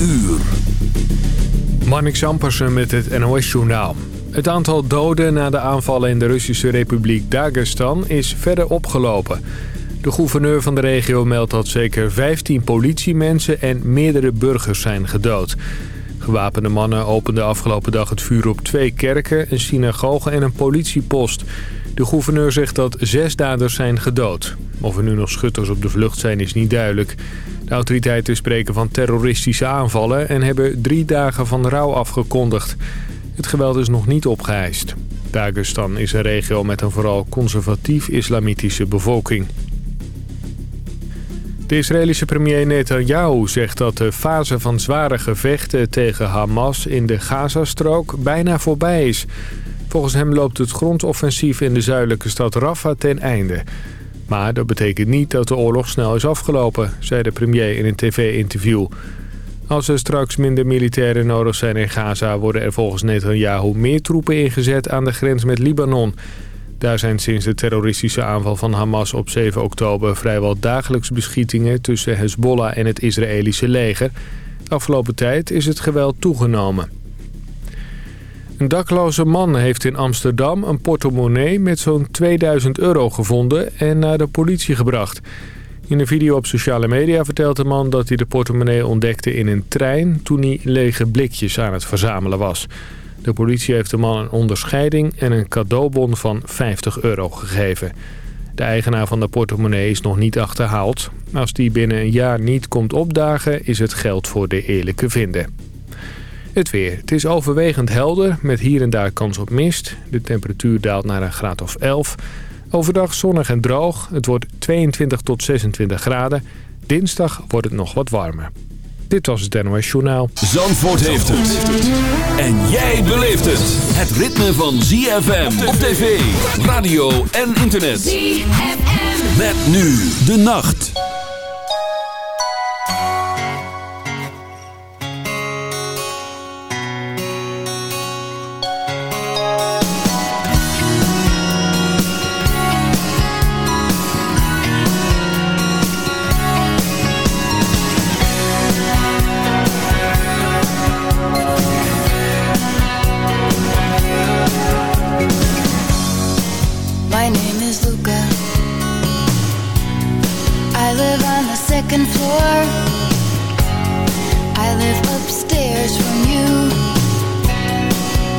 uur. Marnik Zampersen met het NOS-journaal. Het aantal doden na de aanvallen in de Russische Republiek Dagestan is verder opgelopen. De gouverneur van de regio meldt dat zeker 15 politiemensen en meerdere burgers zijn gedood. Gewapende mannen openden afgelopen dag het vuur op twee kerken, een synagoge en een politiepost. De gouverneur zegt dat zes daders zijn gedood. Of er nu nog schutters op de vlucht zijn is niet duidelijk. De autoriteiten spreken van terroristische aanvallen en hebben drie dagen van rouw afgekondigd. Het geweld is nog niet opgeëist. Dagestan is een regio met een vooral conservatief-islamitische bevolking. De Israëlische premier Netanyahu zegt dat de fase van zware gevechten tegen Hamas in de Gazastrook bijna voorbij is. Volgens hem loopt het grondoffensief in de zuidelijke stad Rafah ten einde. Maar dat betekent niet dat de oorlog snel is afgelopen, zei de premier in een tv-interview. Als er straks minder militairen nodig zijn in Gaza... worden er volgens Netanyahu meer troepen ingezet aan de grens met Libanon. Daar zijn sinds de terroristische aanval van Hamas op 7 oktober... vrijwel dagelijks beschietingen tussen Hezbollah en het Israëlische leger. De afgelopen tijd is het geweld toegenomen. Een dakloze man heeft in Amsterdam een portemonnee met zo'n 2000 euro gevonden en naar de politie gebracht. In een video op sociale media vertelt de man dat hij de portemonnee ontdekte in een trein toen hij lege blikjes aan het verzamelen was. De politie heeft de man een onderscheiding en een cadeaubon van 50 euro gegeven. De eigenaar van de portemonnee is nog niet achterhaald. Als die binnen een jaar niet komt opdagen is het geld voor de eerlijke vinden. Het weer. Het is overwegend helder met hier en daar kans op mist. De temperatuur daalt naar een graad of 11. Overdag zonnig en droog. Het wordt 22 tot 26 graden. Dinsdag wordt het nog wat warmer. Dit was het NOS Journaal. Zandvoort heeft het. En jij beleeft het. Het ritme van ZFM op tv, radio en internet. ZFM. Met nu de nacht.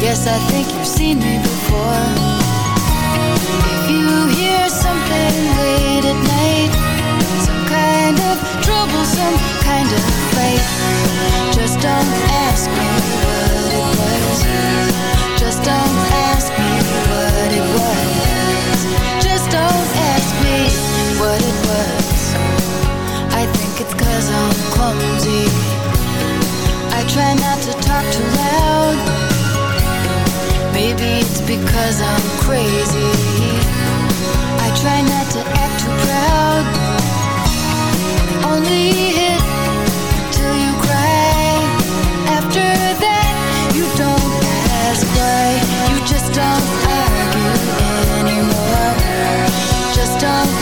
Yes, I think you've seen me before. If you hear something late at night, some kind of trouble, some kind of fight, just don't ask me what it was. Just don't ask me what it was. Just don't ask me what it was. I think it's cause I'm clumsy. I try not to talk too loud. Maybe it's because I'm crazy. I try not to act too proud. Only hit till you cry. After that, you don't ask why. You just don't argue anymore. Just don't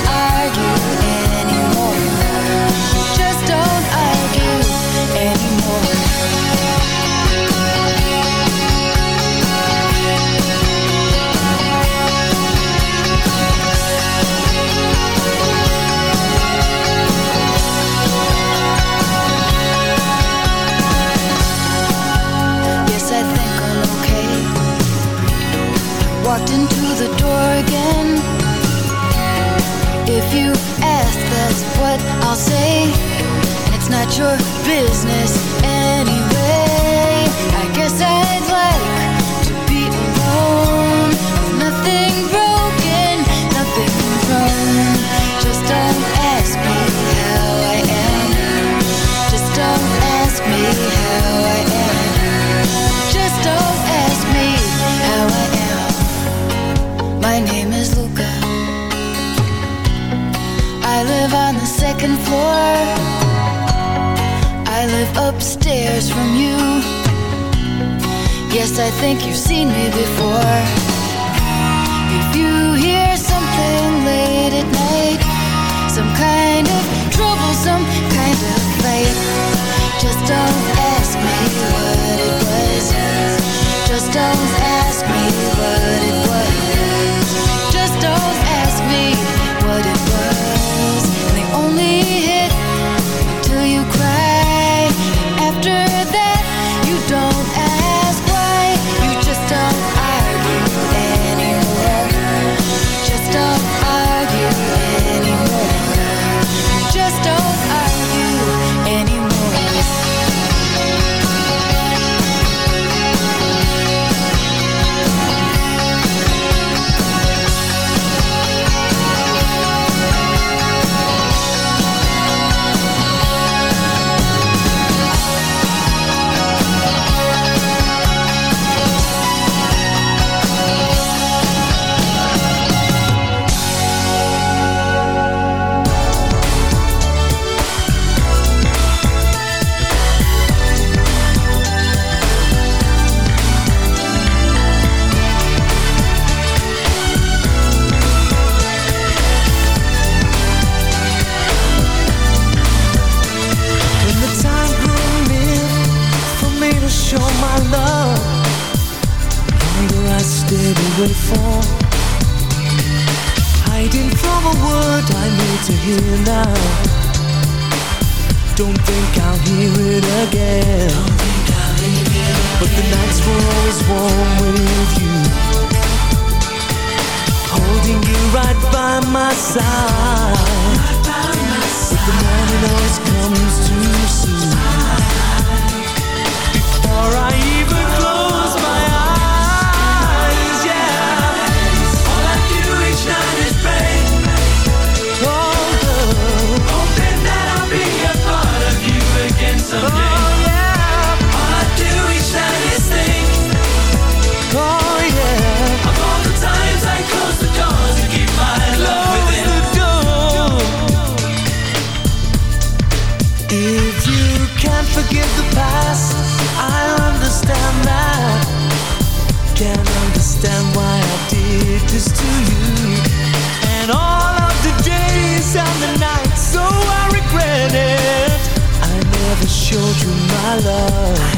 I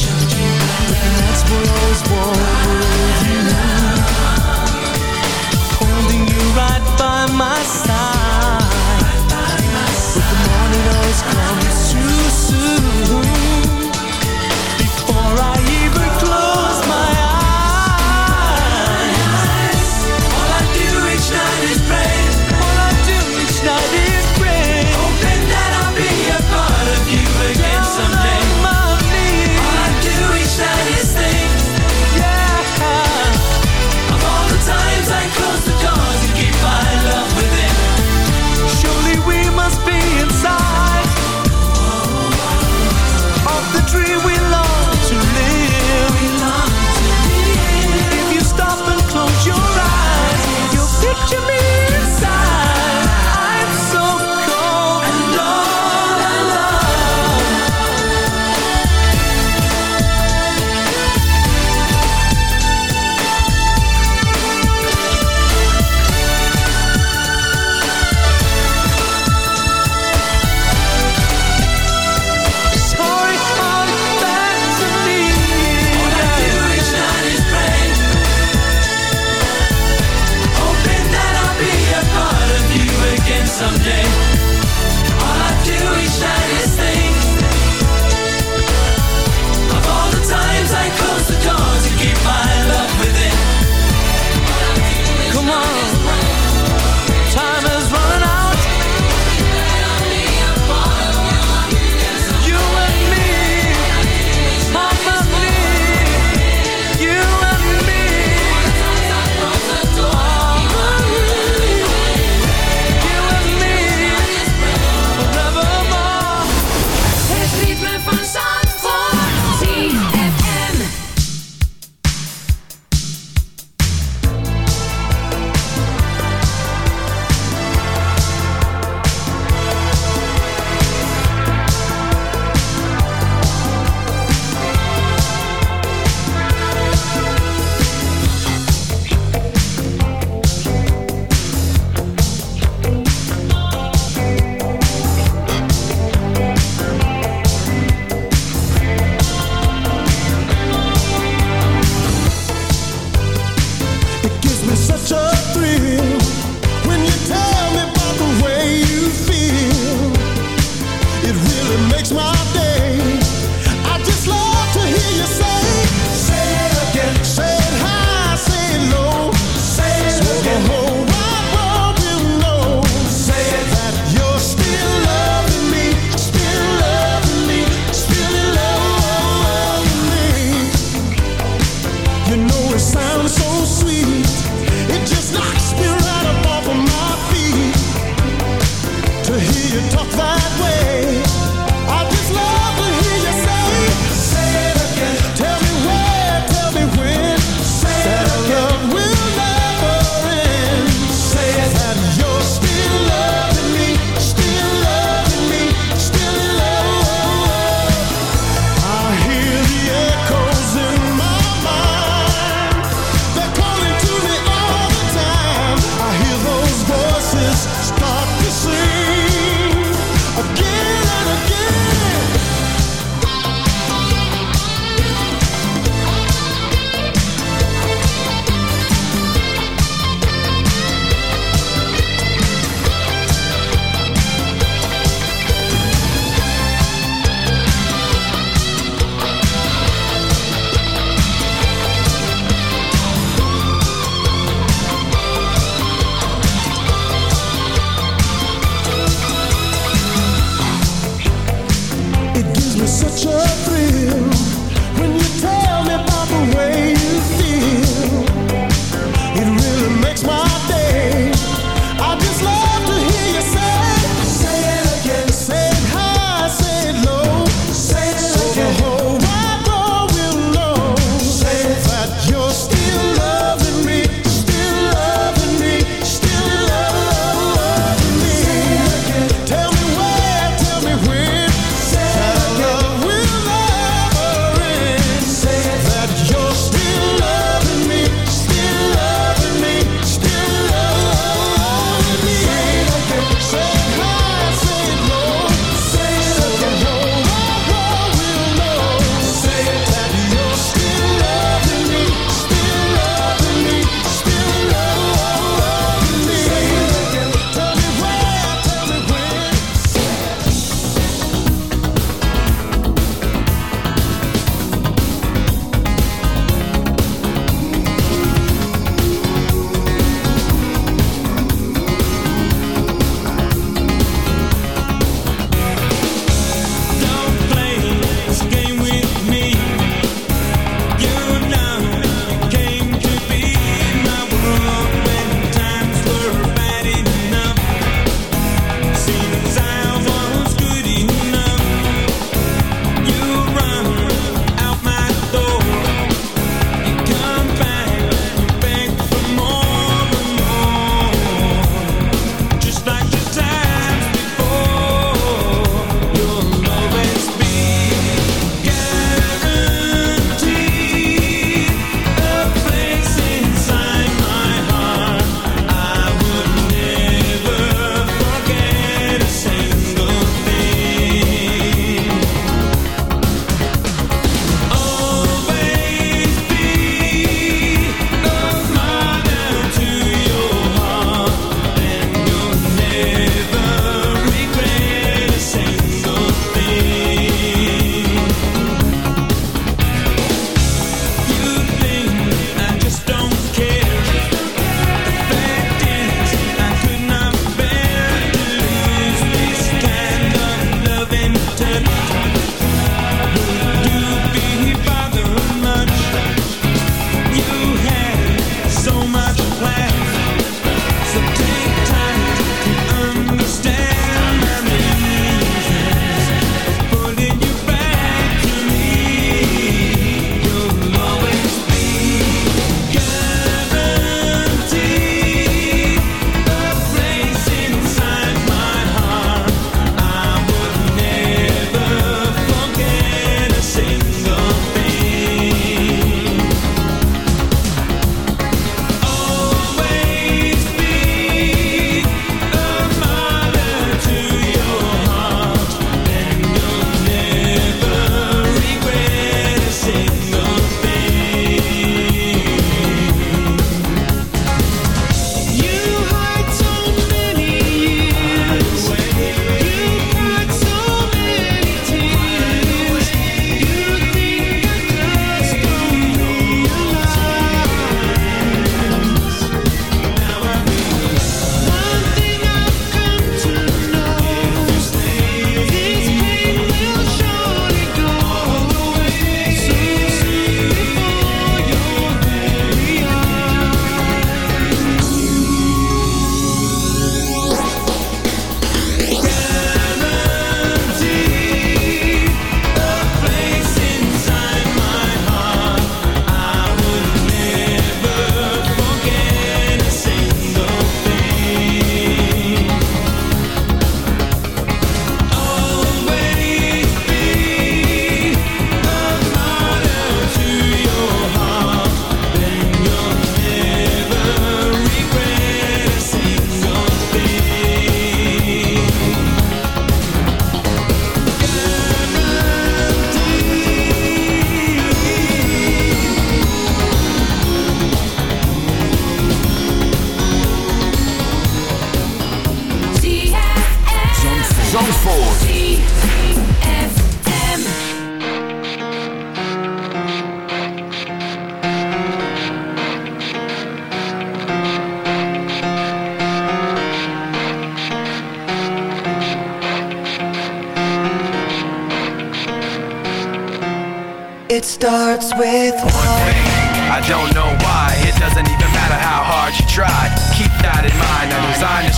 you Holding you right by my side.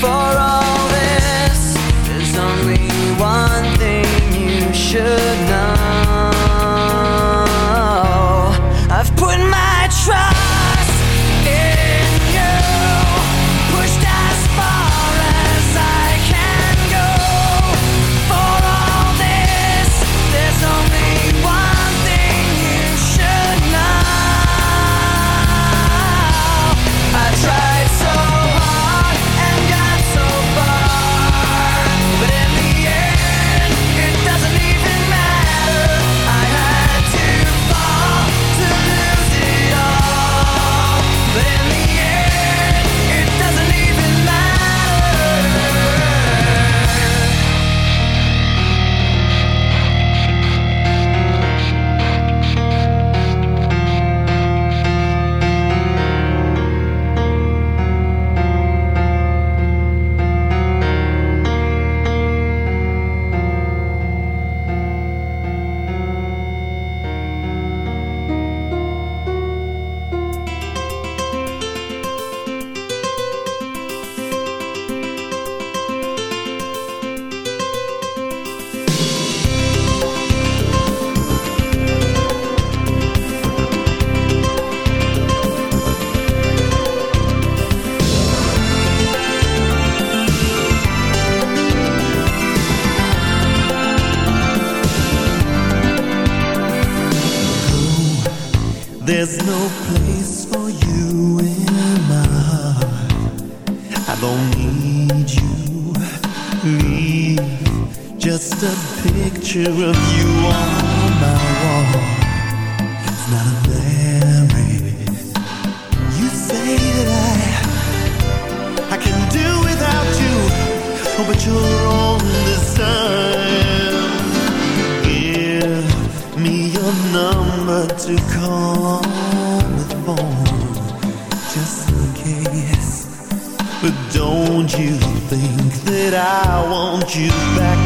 For all this, there's only one thing you should want you back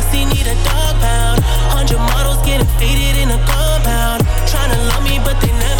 pussy need a dog pound. Hundred models getting faded in a compound. Trying to love me, but they never.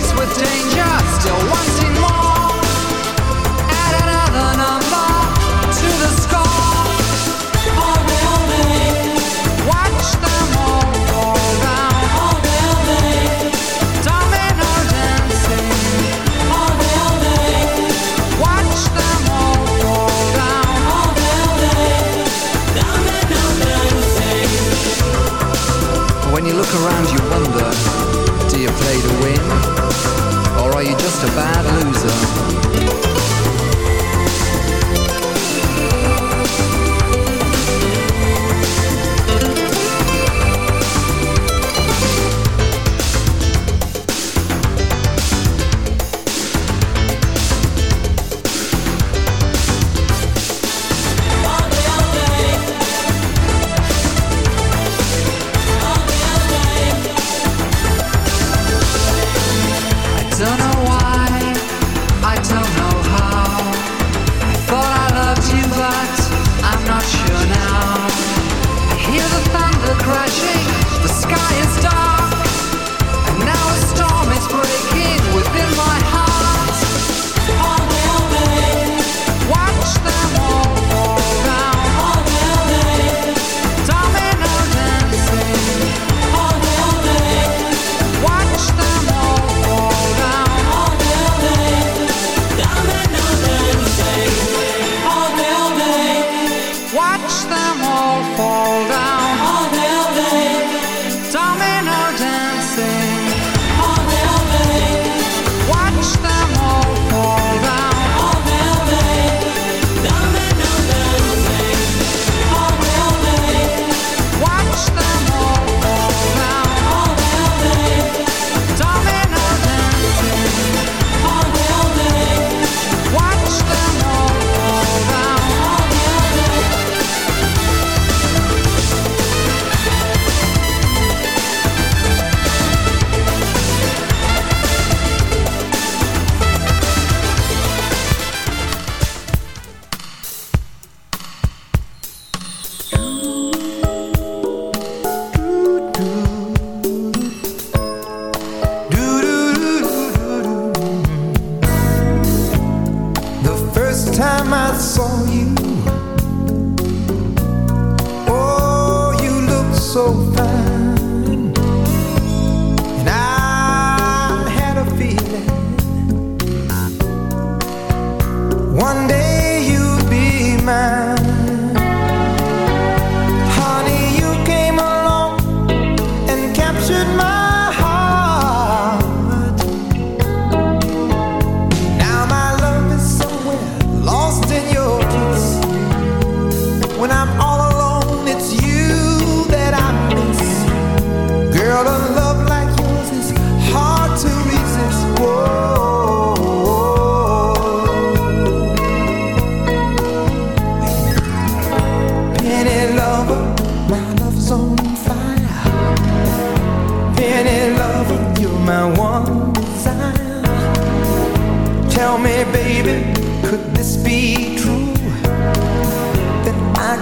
just battle.